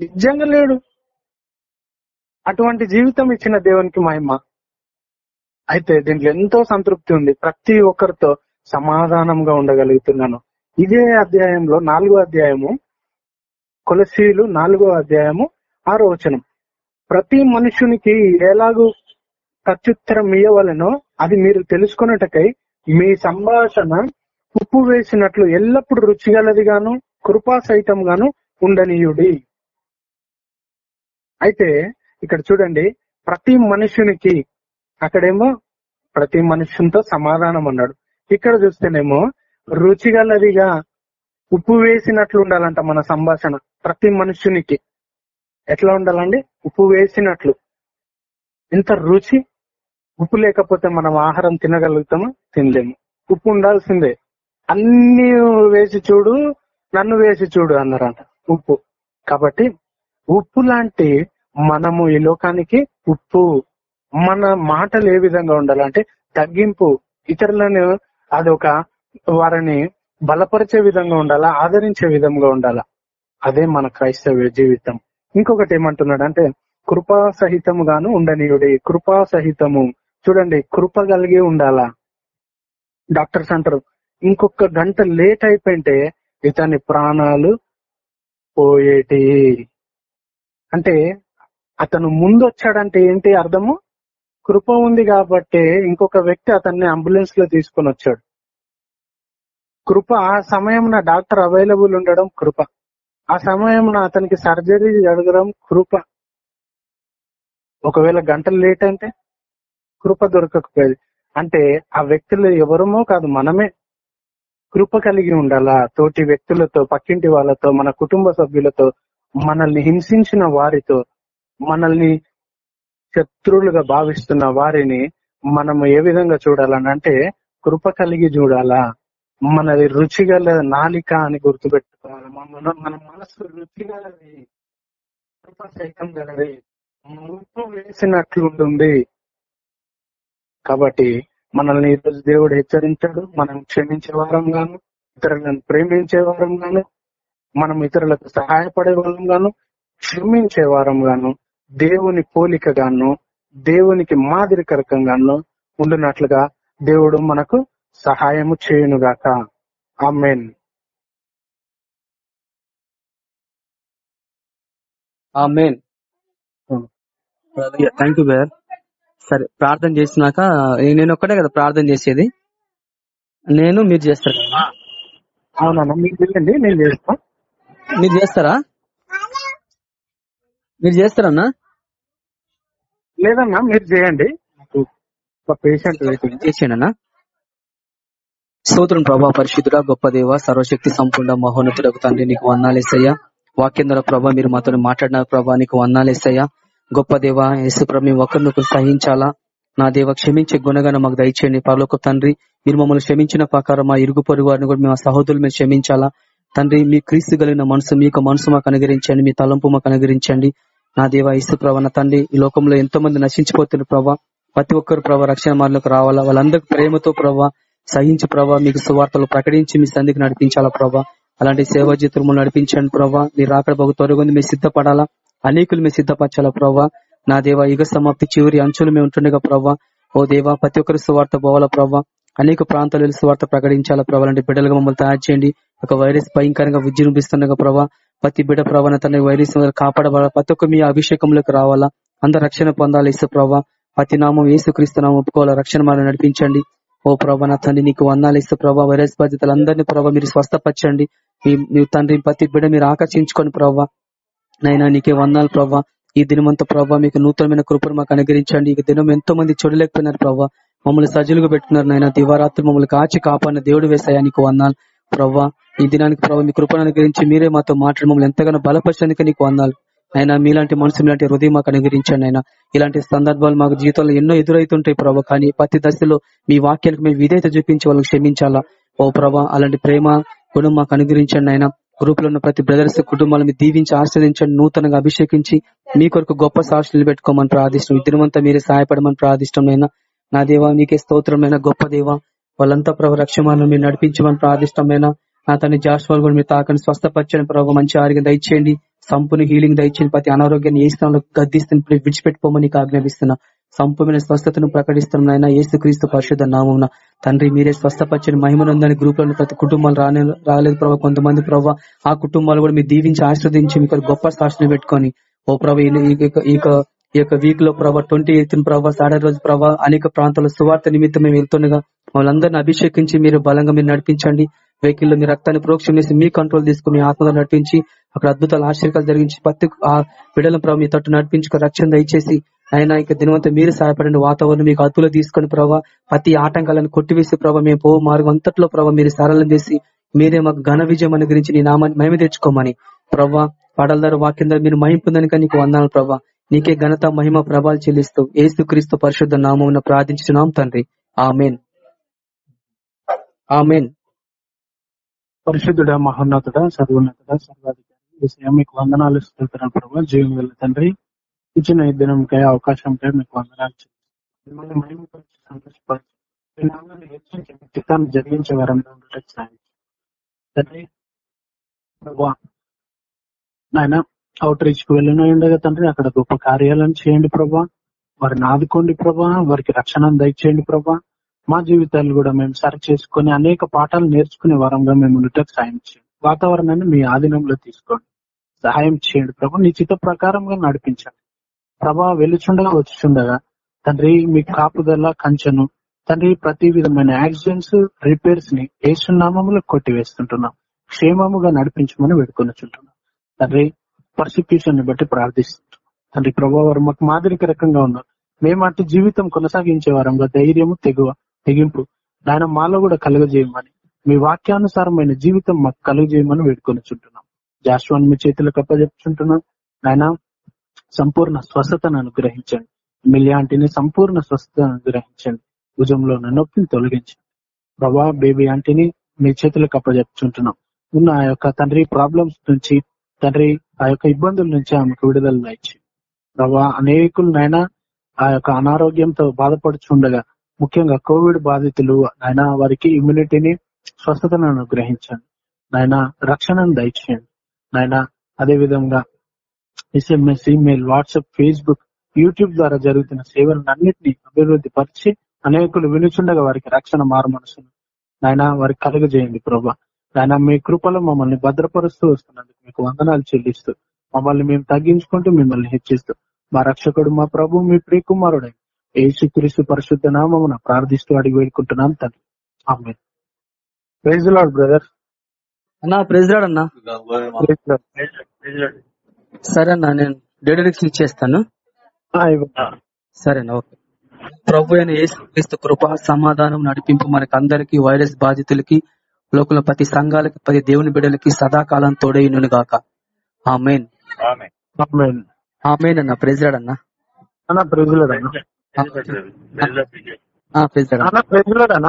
నిజంగా లేడు. అటువంటి జీవితం ఇచ్చిన దేవునికి మహిమ. అయితే దీంట్లో ఎంతో సంతృప్తి ఉంది. ప్రతి ఒక్కరితో సమాధానంగా ఉండగలుగుతున్నాను. ఇదే అధ్యాయంలో నాలుగో అధ్యాయము కొలసీలు నాలుగో అధ్యాయము ఆరో వచనం. ప్రతి మనుషునికి ఎలాగూ ప్రత్యుత్తరం ఇయ్యవలనో అది మీరు తెలుసుకున్నటకై మీ సంభాషణ ఉప్పు వేసినట్లు ఎల్లప్పుడు రుచిగలదిగాను కృపా సహితం గాను ఉండనీయుడి. అయితే ఇక్కడ చూడండి ప్రతి మనుషునికి అక్కడేమో ప్రతి మనుషునితో సమాధానం అన్నాడు ఇక్కడ చూస్తేనేమో రుచిగలదిగా ఉప్పు వేసినట్లు ఉండాలంట మన సంభాషణ ప్రతి మనుషునికి ఎట్లా ఉండాలండి? ఉప్పు వేసినట్లు. ఎంత రుచి ఉప్పు లేకపోతే మనం ఆహారం తినగలుగుతామా? తినలేము. ఉప్పు ఉండాల్సిందే. అన్ని వేసి చూడు నన్ను వేసి చూడు అన్నారంట ఉప్పు. కాబట్టి ఉప్పు లాంటి మనము ఈ లోకానికి ఉప్పు మన మాటలు ఏ విధంగా ఉండాలంటే తగ్గింపు ఇతరులను అదొక వారిని బలపరిచే విధంగా ఉండాలా ఆదరించే విధంగా ఉండాలా? అదే మన క్రైస్తవ జీవితం. ఇంకొకటి ఏమంటున్నాడు అంటే కృపా సహితముగాను ఉండనీయుడి కృపా సహితము. చూడండి కృప కలిగి ఉండాలా? డాక్టర్స్ అంటారు ఇంకొక గంట లేట్ అయిపోయింటే ఇతని ప్రాణాలు పోయేటి. అంటే అతను ముందు వచ్చాడంటే ఏంటి అర్థము? కృప ఉంది కాబట్టి ఇంకొక వ్యక్తి అతన్ని అంబులెన్స్లో తీసుకొని వచ్చాడు. కృప ఆ సమయంలో డాక్టర్ అవైలబుల్ ఉండడం కృప. ఆ సమయంలో అతనికి సర్జరీ జరగడం కృప. ఒకవేళ గంటలు లేట్ అంటే కృప దొరకకపోయేది. అంటే ఆ వ్యక్తులు ఎవరమో కాదు మనమే కృప కలిగి ఉండాలా? తోటి వ్యక్తులతో పక్కింటి వాళ్ళతో మన కుటుంబ సభ్యులతో మనల్ని హింసించిన వారితో మనల్ని శత్రువులుగా భావిస్తున్న వారిని మనం ఏ విధంగా చూడాలనంటే కృప కలిగి చూడాలా? మనది రుచిగల నాలిక అని గుర్తుపెట్టుకోవాలి. మన మన మనసు రుచిగలది కృప సైతం గలది. ముప్పు వేసినట్లుంటుంది. కాబట్టి మనల్ని ఈరోజు దేవుడు హెచ్చరించాడు. మనం క్షమించే వారం గాను ఇతరులను ప్రేమించే వారం గాను మనం ఇతరులకు సహాయపడే వారం గాను క్షమించే వారం గాను దేవుని పోలికగాను దేవునికి మాదిరికరకంగాను ఉండునట్లుగా దేవుడు మనకు సహాయము చేయునుగాక. ఆమెన్. మెయిన్ థ్యాంక్ యూ బ్రదర్ సరే ప్రార్థన చేసినాక నేను ఒక్కటే కదా ప్రార్థన చేసేది? నేను మీరు చేస్తారు? అవునన్నా మీరు వెళ్ళండి నేను చేస్తా. మీరు చేస్తారా? మీరు చేస్తారన్నా లేదన్నా మీరు చేయండి. పేషెంట్ ప్రభా పరిశుద్ధుడ గొప్ప దేవ సర్వశక్తి సంపూర్ణ మహోన్నతుడకు తండ్రి నీకు వందాలేసయ్యా వాక్యం ద్వారా ప్రభా మీరు మాతో మాట్లాడిన ప్రభా నీకు వందాలేసయ్యా గొప్ప దేవ యేసు ప్రభు మేము ఒకరినొకరు సహించాలా? నా దేవ క్షమించే గుణగాన మాకు దయచేయండి. పరలోక తండ్రి మీరు మమ్మల్ని క్షమించిన ప్రకారం మా ఇరుగు పొరుగు వారిని కూడా మేము సహోదరులు మేము క్షమించాలా? తండ్రి మీ క్రీస్తు కలిగిన మనసు మీకు మనసు మాకు అనుగరించండి మీ తలంపు మాకు అనుగరించండి నా దేవ ఇసు ప్రభ నా తండ్రి ఈ లోకంలో ఎంతో మంది నశించిపోతున్నారు ప్రభా. ప్రతి ఒక్కరు ప్రభా రక్షణ మార్లకు రావాలా? వాళ్ళందరికీ ప్రేమతో ప్రభా సహించి ప్రభా మీకు సువార్తలు ప్రకటించి మీ సంధికి నడిపించాలా ప్రభా? అలాంటి సేవా జీతులు నడిపించండి ప్రభా. మీరు రాకడ బాగు త్వరగా మీరు సిద్ధపడాలా? అనేకులు మీరు సిద్ధపరచాలా ప్రభావ నా దేవ యుగ సమాప్తి చివరి అంచులు మేము ఉంటుండగా ప్రభా. ఓ దేవా ప్రతి ఒక్కరి సువార్త పోవాలా ప్రభా? అనేక ప్రాంతాలలో సువార్త ప్రకటించాలా ప్రభావ అలాంటి బిడ్డలుగా మమ్మల్ని తయారు చేయండి. ఒక వైరస్ భయంకరంగా విజృంభిస్తుండగా ప్రభా. ప్రతి బిడ ప్రభాన తన వైరస్ కాపాడబడాలి ప్రతి ఒక్క మీ అభిషేకంలోకి రావాలా. అందరు రక్షణ పొందాలి ఇసు ప్రభా ప్రతి నామం ఏసు క్రీస్తు నామం ఒప్పుకోవాలా. రక్షణ మార్గం నడిపించండి. ఓ ప్రభా నా తండ్రి నీకు వందాలు ఇస్తూ ప్రభా వైరస్ బాధితులందరినీ ప్రభా మీరు స్వస్థపరచండి. మీ- మీ తండ్రి ప్రతి బిడ మీరు ఆకర్షించుకోండి ప్రభా నైనా నీకే వందాలు ప్రభా ఈ దినమంతా ప్రభా మీకు నూతనమైన కృపను మాకు అనుగ్రహించండి. ఈ దినం ఎంతో మంది చూడలేకపోయినారు ప్రభా మమ్మల్ని సజ్జలుగా పెట్టుకున్నారు నాయన దివారాత్రి మమ్మల్ని కాచి కాపాడిన దేవుడు వేసాయా నీకు వందాలు. ప్రభా ఈ దినానికి ప్రభావ మీ కృపను అనుగ్రహించి మీరే మాతో మాట్లాడి మమ్మల్ని ఎంతగానో బలపరచడానికి నీకు వందాలు. అయినా మీలాంటి మనసు మీలాంటి హృదయం మాకు అనుగ్రహించండి అయినా. ఇలాంటి సందర్భాలు మాకు జీవితంలో ఎన్నో ఎదురైతుంటాయి ప్రభావ కానీ ప్రతి దశలో మీ వాక్యానికి మేము విధేయత చూపించి వాళ్ళకి క్షమించాలా? ఓ ప్రభా అలాంటి ప్రేమ గుణం మాకు అనుగ్రహించండి ఆయన గ్రూప్లో ఉన్న ప్రతి బ్రదర్స్ కుటుంబాలను దీవించి ఆశ్రదించండి నూతనంగా అభిషేకించి మీ కొరకు గొప్ప సాక్షులు పెట్టుకోమని ప్రార్థిష్టం ఇద్దరమంతా మీరే సహాయపడమని ప్రార్థిష్టమైన నా దేవా మీకే స్తోత్రమైన గొప్ప దేవ. వాళ్ళంతా ప్రభు రక్షమాలను మీరు నడిపించమని ప్రార్థిష్టమైన నా తండ్రి జాస్వాల్ కూడా మీరు తాకండి స్వస్థపరచని ప్రభు మంచి ఆరోగ్యం దయచేయండి సంపూర్ణ హీలింగ్ దయచేయండి ప్రతి అనారోగ్యాన్ని ఏ స్థానంలో గద్దిస్తున్న విడిచిపెట్టుకోమని ఆజ్ఞాపిస్తున్నా. సంపూర్ణ స్వస్థతను ప్రకటిస్తున్నాం నాయన యేసు క్రీస్తు పరిశుద్ధ నామం తండ్రి మీరే స్వస్థపరిచిన మహిమనందని లో ప్రతి కుటుంబాలు రానే రాలేదు ప్రభావ కొంతమంది ప్రభావ ఆ కుటుంబాలు కూడా మీరు దీవించి ఆశ్రదించి మీకు గొప్ప సాక్షిని పెట్టుకొని. ఓ ప్రభావ ఈ- యొక్క- వీక్లో ప్రభావ ట్వంటీ ఎయిత్ ప్రభావ సాడే రోజు ప్రభావ అనేక ప్రాంతాల సువార్త నిమిత్తం మేము వెళ్తుండగా వాళ్ళందరినీ అభిషేకించి మీరు బలంగా మీరు నడిపించండి. వెహికల్ మీ రక్తాన్ని ప్రోక్షం చేసి మీ కంట్రోల్ తీసుకుని ఆత్మలో నడిపించి అక్కడ అద్భుతాలు ఆశ్చర్యాలు జరిగించి ప్రతి ఆ బిడ్డల ప్రభావ మీ తట్టు నడిపించుకు రక్షణ దయచేసి ఆయన ఇక దినవంత మీరు సహాయపడండి. వాతావరణం మీకు అదుపులో తీసుకొని ప్రభావ ప్రతి ఆటంకాలను కొట్టివేసి ప్రభావ మేము పో మార్గం అంతట్లో ప్రభావ మీరు సరళం చేసి మీరే మాకు ఘన విజయం అనుగ్రహించి నీ నామాన్ని మహిమ తెచ్చుకోమని ప్రభావ పాటల ద్వారా వాక్యం ద్వారా మీరు మహిమ నీకు వందాలు ప్రభావ నీకే ఘనత మహిమ ప్రభావాలు చెల్లిస్తూ ఏసు క్రీస్తు పరిశుద్ధ నామం ప్రార్థించున్నాం తండ్రి. ఆమెన్. ఆమెన్. పరిశుద్ధుడ మహోన్నతుడ సర్వోన్నతుడ సర్వాధికారి మీకు వందనాలు ఇస్తున్నాను ప్రభావ జీవం వెళ్ళ తండ్రి ఇచ్చిన ఈ దినంకై అవకాశంకై మీకు వందనాలు మిమ్మల్ని మహిమపరిచి చిత్తాన్ని జరిగించే వరంలో తండ్రి ప్రభా నాయన అవుట్ రీచ్కు వెళ్ళిన ఉండగా తండ్రి అక్కడ గొప్ప కార్యాలను చేయండి ప్రభా. వారిని ఆదుకోండి ప్రభా. వారికి రక్షణ దయచేయండి ప్రభా. మా జీవితాలు కూడా మేము సరి చేసుకుని అనేక పాఠాలు నేర్చుకునే వరంగా మేము ఉండటం సాయం చేయండి. వాతావరణాన్ని మీ ఆధీనంలో తీసుకోండి. సహాయం చేయండి ప్రభు. నీ చిత్త ప్రకారంగా నడిపించండి. ప్రభా వెలుచుండగా వచ్చుచుండగా తండ్రి మీ కాపుదల కంచెను తండ్రి ప్రతి విధమైన యాక్సిడెంట్స్ రిపేర్స్ని ఏసునామంలో కొట్టివేస్తుంటున్నాం. క్షేమముగా నడిపించమని వేడుకొనిచుంటున్నాం. తండ్రి పర్సిక్యూషన్ని బట్టి ప్రార్థిస్తుంటున్నాం తండ్రి ప్రభావ మాకు మాదిరిక రకంగా ఉన్నారు. మేము అటు జీవితం కొనసాగించే వారంగా ధైర్యము తెగువ తెగింపు. ఆయన మాలో కూడా కలుగజేయమని మీ వాక్యానుసారమైన జీవితం మాకు కలుగజేయమని వేడుకొనిచుంటున్నాం. జాస్వాన్ మీ చేతులకు అప్పచెప్పుచుంటున్నాం ఆయన సంపూర్ణ స్వస్థతను అనుగ్రహించండి. మిలియాంటిని సంపూర్ణ స్వస్థతను అనుగ్రహించండి. భుజంలో ఉన్న నొప్పిని తొలగించండి. ప్రభా బేబీ ఆంటీని మీ చేతులకు అప్పచెప్పుచుంటున్నాం ఉన్న ఆ యొక్క తండ్రి ప్రాబ్లమ్స్ నుంచి తండ్రి ఆ యొక్క ఇబ్బందుల నుంచి ఆమెకు విడుదల ఇచ్చి ప్రభా అనేకులు ఆ యొక్క అనారోగ్యంతో బాధపడుచుండగా ముఖ్యంగా కోవిడ్ బాధితులు ఆయన వారికి ఇమ్యూనిటీని స్వస్థతను అనుగ్రహించండి. నాయన రక్షణను దయచేయండి. నాయన అదే విధంగా SMS email WhatsApp Facebook YouTube ద్వారా జరుగుతున్న సేవలను అన్నింటినీ అభివృద్ధి పరిచి అనేకులు వినుచుండగా వారికి రక్షణ మారు మనసును నాయన వారికి కలుగజేయండి ప్రభా. నాయన మీ కృపలో మమ్మల్ని భద్రపరుస్తూ వస్తున్నందుకు మీకు వందనాలు చెల్లిస్తూ మమ్మల్ని మేము తగ్గించుకుంటూ మిమ్మల్ని హెచ్చిస్తూ మా రక్షకుడు మా ప్రభు మీ ప్రియకుమారుడై యేసుక్రీస్తు పరిశుద్ధ నామమున ప్రార్థిస్తూ అడిగి వేడుకుంటున్నాం తండ్రి ఆమె ప్రైజ్ లాడ్ బ్రదర్. అన్నా ప్రెసిడెంట్ అన్నా. సరే అన్నా నేను డేటరిక్స్ ఇచ్చేస్తాను సరేనా ఓకే. ప్రభు అయిన యేసుక్రీస్తు కృప సమాధానం నడిపింపు మనకి అందరికి వైరస్ బాధితులకి లోకంలో ప్రతి సంఘాలకి ప్రతి దేవుని బిడ్డలకి సదాకాలం తోడైను గాక. ఆమెన్. ఆమెన్. అన్న ప్రెసిడెంట్ అన్న. అన్న ప్రైజ్ లాడ్ అన్న. ప్రెసిడెంట్ అన్న ప్రైజ్ లాడ్ అన్న